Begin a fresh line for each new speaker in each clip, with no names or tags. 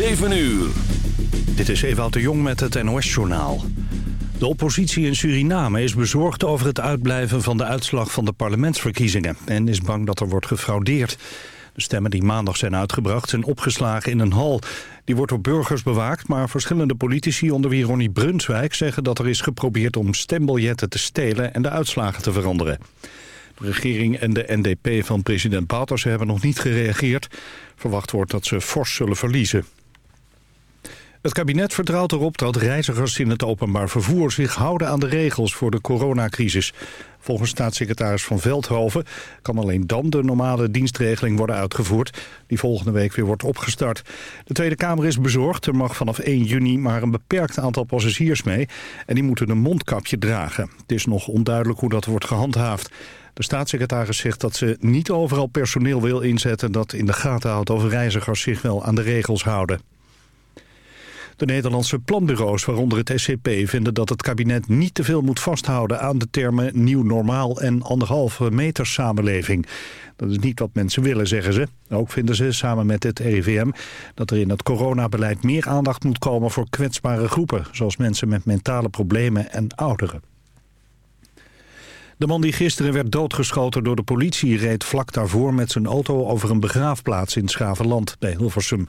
7 uur.
Dit is Ewout de Jong met het NOS-journaal. De oppositie in Suriname is bezorgd over het uitblijven van de uitslag van de parlementsverkiezingen... en is bang dat er wordt gefraudeerd. De stemmen die maandag zijn uitgebracht zijn opgeslagen in een hal. Die wordt door burgers bewaakt, maar verschillende politici onder wie Ronnie Brunswijk... zeggen dat er is geprobeerd om stembiljetten te stelen en de uitslagen te veranderen. De regering en de NDP van president Bouters hebben nog niet gereageerd. Verwacht wordt dat ze fors zullen verliezen. Het kabinet vertrouwt erop dat reizigers in het openbaar vervoer zich houden aan de regels voor de coronacrisis. Volgens staatssecretaris Van Veldhoven kan alleen dan de normale dienstregeling worden uitgevoerd, die volgende week weer wordt opgestart. De Tweede Kamer is bezorgd, er mag vanaf 1 juni maar een beperkt aantal passagiers mee en die moeten een mondkapje dragen. Het is nog onduidelijk hoe dat wordt gehandhaafd. De staatssecretaris zegt dat ze niet overal personeel wil inzetten dat in de gaten houdt of reizigers zich wel aan de regels houden. De Nederlandse planbureaus, waaronder het SCP, vinden dat het kabinet niet te veel moet vasthouden aan de termen nieuw normaal en anderhalve meter samenleving. Dat is niet wat mensen willen, zeggen ze. Ook vinden ze, samen met het RIVM, dat er in het coronabeleid meer aandacht moet komen voor kwetsbare groepen, zoals mensen met mentale problemen en ouderen. De man die gisteren werd doodgeschoten door de politie reed vlak daarvoor met zijn auto over een begraafplaats in Schavenland bij Hilversum.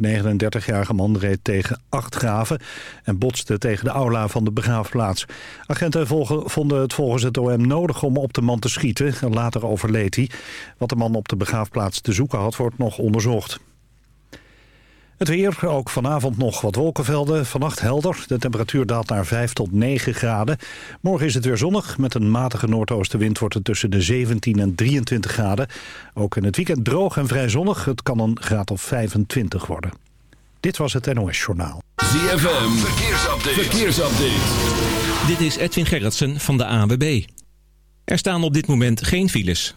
De 39-jarige man reed tegen acht graven en botste tegen de aula van de begraafplaats. Agenten vonden het volgens het OM nodig om op de man te schieten. Later overleed hij. Wat de man op de begraafplaats te zoeken had, wordt nog onderzocht. Het weer, ook vanavond nog wat wolkenvelden. Vannacht helder. De temperatuur daalt naar 5 tot 9 graden. Morgen is het weer zonnig. Met een matige noordoostenwind wordt het tussen de 17 en 23 graden. Ook in het weekend droog en vrij zonnig. Het kan een graad of 25 worden. Dit was het NOS Journaal.
ZFM, verkeersupdate. verkeersupdate.
Dit is Edwin Gerritsen van de AWB. Er staan op dit moment geen files.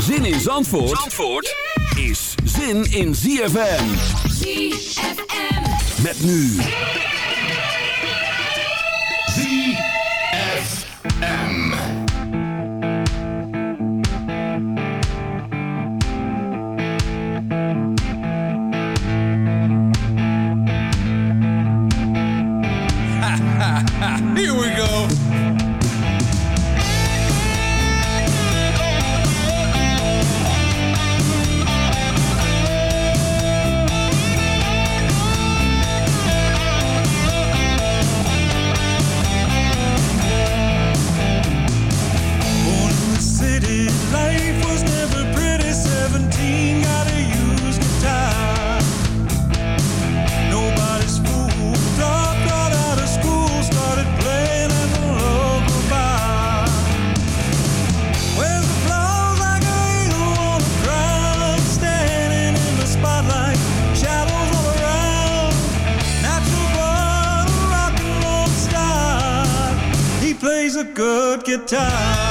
Zin in Zandvoort, Zandvoort is zin in ZFM.
ZFM.
Met nu. ZFM.
Here we go.
A
good guitar.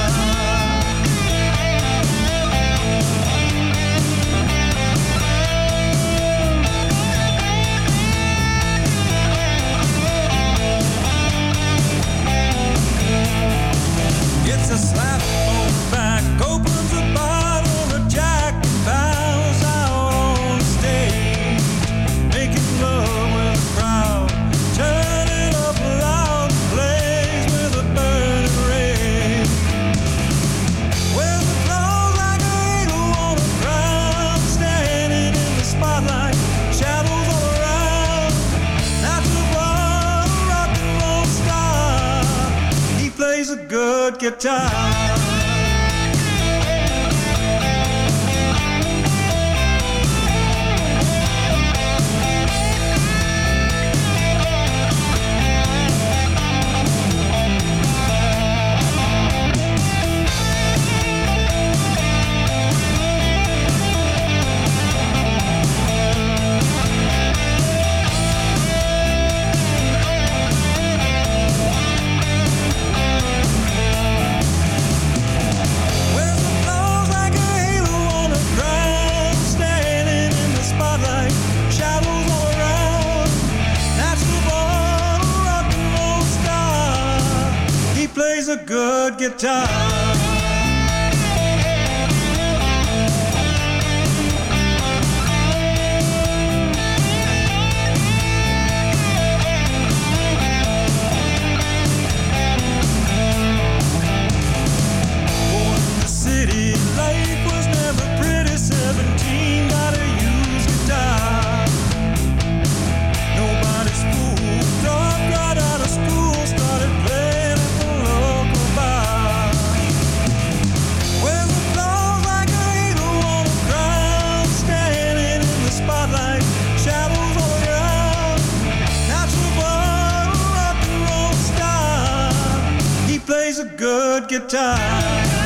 A good guitar.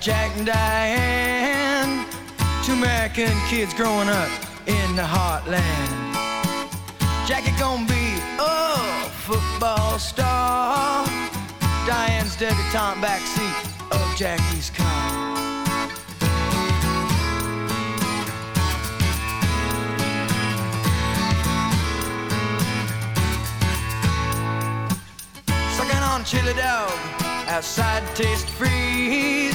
Jack and Diane, two American kids growing up in the heartland. Jackie gonna be a football star. Diane's debutante backseat of Jackie's car. chili dog outside taste freeze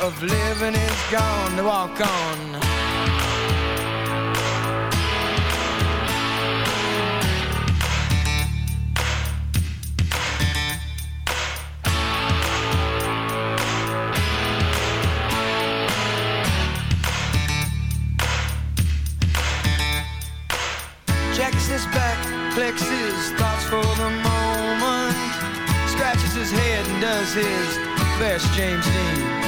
of living is gone to walk on. Checks his back, clicks his thoughts for the moment, scratches his head and does his best James Dean.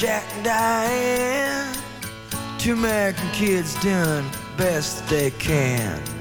Jack and Diane. Two American kids doing the best they can.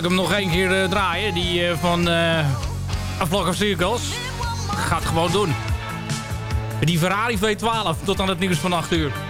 Ik hem nog één keer eh, draaien? Die eh, van eh A Circles. Gaat gewoon doen. Die Ferrari V12 tot aan het nieuws van 8 uur.